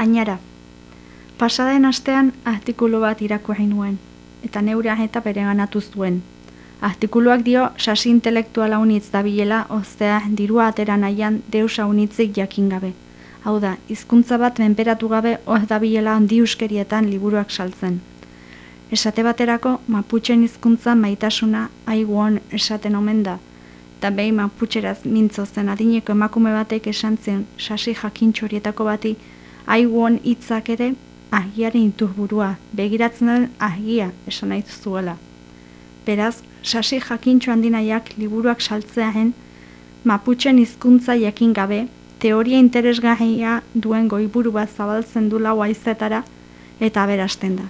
Ainara, pasadaen astean artikulu bat irakurri nuen, eta neura eta bere ganatu zuen. Artikuluak dio sasi intelektuala unitz dabilela, oztea dirua atera nahian deusa unitzik jakin gabe. Hau da, hizkuntza bat menperatu gabe oz dabilela handi uskerietan liburuak saltzen. Esate baterako, maputxen hizkuntza maitasuna aiguon esaten omen da, eta behi maputxeraz mintzo zen adineko emakume batek esan zen sasi jakintxorietako bati aiguon hitzak ere ahiaren inturburua, begiratzen den ahia esan nahi zuela. Beraz, sasi jakintxo handinaiak liburuak saltzearen, maputxen hizkuntza jakin gabe, teoria interesgahia duen goiburu bat zabaltzen du lau aizetara eta aberasten da.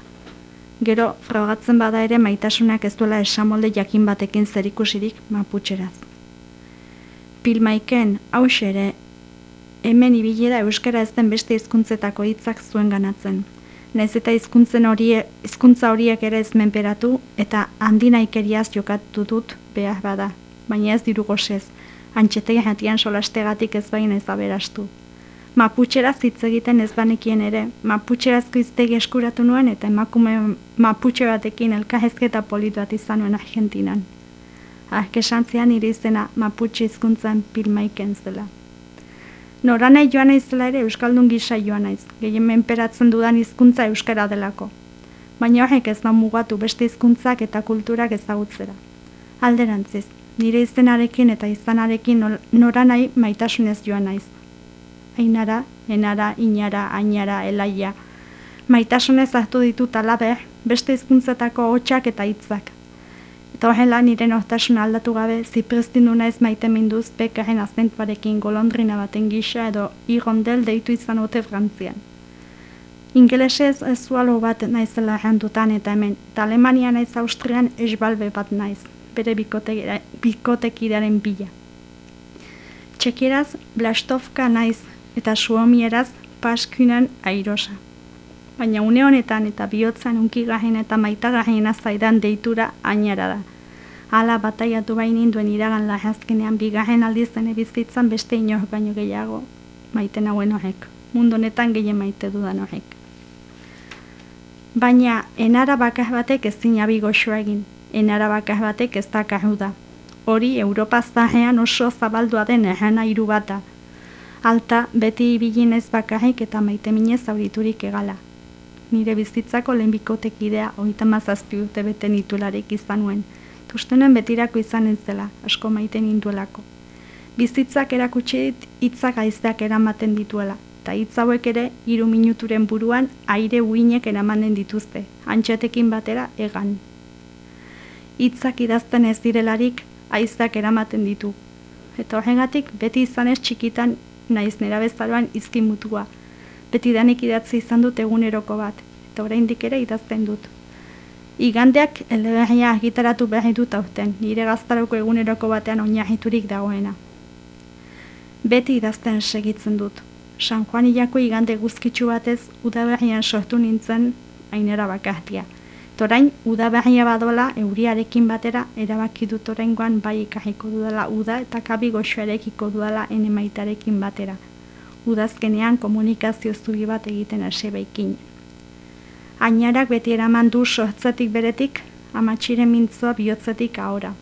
Gero, frogatzen bada ere maitasunak ez duela esamolde jakin batekin zerikusirik maputxeraz. Pilmaiken, haus ere, hemen ibile da euskara ez den beste hizkuntzetako hitzak zuen ganatzen. Naiz eta hizkuntzen horiek hizkuntza horiek ere ez menperatu eta handinaikeriaz jokatu dut behar bada, baina ez diru gosez. Antxetegi jatian solastegatik ez baina ez aberastu. Maputxeraz hitz egiten ez banekien ere, maputxerazko iztegi eskuratu nuen eta emakume maputxe batekin elkahezketa politu bat izan nuen Argentinan. Ahkesantzian nire izena maputxe hizkuntzan pilmaiken zela. Nora nahi joan naizela ere Euskaldun gisa joan naiz, gehien menperatzen dudan hizkuntza Euskara delako. Baina horrek ez da mugatu beste hizkuntzak eta kulturak ezagutzera. Alderantziz, nire izenarekin eta izanarekin nora maitasunez joan naiz. Ainara, enara, inara, ainara, elaia. Maitasunez hartu ditut alabe, beste hizkuntzetako hotxak eta hitzak. Eta horrela nire nortasun aldatu gabe, ziprestin du naiz maite minduz pekaren azentuarekin golondrina baten gisa edo irondel deitu izan ote frantzian. Ingelesez ez zualo bat naizela errandutan eta hemen, eta Alemania naiz Austrian esbalbe bat naiz, bere bikotekidearen bila. Txekieraz, blastovka naiz eta suomieraz paskunan airosa. Baina une honetan eta bihotzan unkigahen eta maitagahen azaidan deitura ainara da. Hala bataiatu bain induen iragan lahazkenean bigahen aldizene bizitzan beste inor baino gehiago maite nauen horrek. Mundu honetan gehien maite dudan horrek. Baina enara bakaz batek ez zinabi goxoa egin. Enara bakaz batek ez da da. Hori Europa zahean oso zabaldua den errena iru bata. Alta beti ibilin ez bakarrik eta maite minez auriturik egala. Nire bizitzako lehenbikotek idea oita mazazpi urte bete nitularek izan nuen. Tustenen betirako izan ez dela, asko maiten induelako. Bizitzak erakutsi dit hitzak aizteak eramaten dituela, eta hitz hauek ere hiru minuturen buruan aire uinek eramanen dituzte, antxetekin batera egan. Hitzak idazten ez direlarik aizteak eramaten ditu. Eta horregatik beti izan ez txikitan naiz nera bezaroan izkin mutua. Beti danik idatzi izan dut eguneroko bat, eta oraindik ere idazten dut. Igandeak eleberria gitaratu behar dut aurten, nire gaztaroko eguneroko batean oinahiturik dagoena. Beti idazten segitzen dut. San Juanilako igande guzkitsu batez udaberrian sortu nintzen ainera bakahtia. Torain, udaberria badola euriarekin batera erabaki dut oraingoan bai ikahiko dudala uda eta kabi goxoarekiko dudala enemaitarekin batera. Udazkenean komunikazio zugi bat egiten hasi baikin. Ainarak beti eraman du sortzatik beretik, amatxiren mintzoa bihotzetik ahora.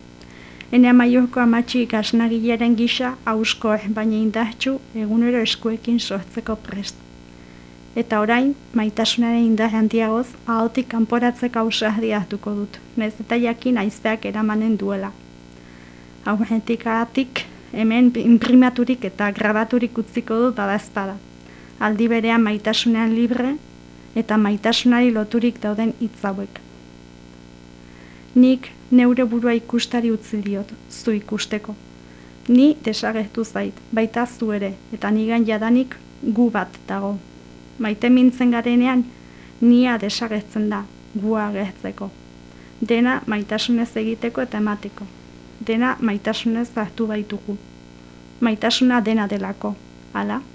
Ene amaiorko amatxi ikasnagilaren gisa, hausko baina indartxu, egunero eskuekin sortzeko prest. Eta orain, maitasunaren indar handiagoz, ahotik kanporatzek ausahdi hartuko dut, nez eta jakin aizteak eramanen duela. Aurretik ahatik, hemen imprimaturik eta grabaturik utziko dut badazpada. Aldi berean maitasunean libre eta maitasunari loturik dauden hitz hauek. Nik neure burua ikustari utzi diot, zu ikusteko. Ni desagertu zait, baita zu ere, eta nigan jadanik gu bat dago. Maite mintzen garenean, nia desagertzen da, gua agertzeko. Dena maitasunez egiteko eta emateko. Dena maitasunez hartu baitugu. Maitasuna dena delako, hala?